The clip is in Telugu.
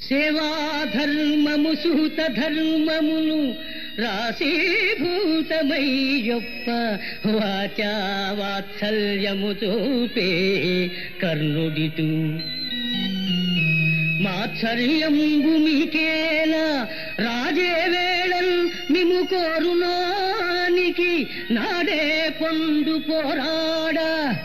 సేవాధర్మము సూత ధర్మమును రాశీభూతమయ్యొప్ప వాచా వాత్సల్యము చూపే కర్ణుడితు. మాత్సర్యంబు మీకేలా రాజే వేళల్ మిము కోరునానికి నాడే పొండు పోరాడా.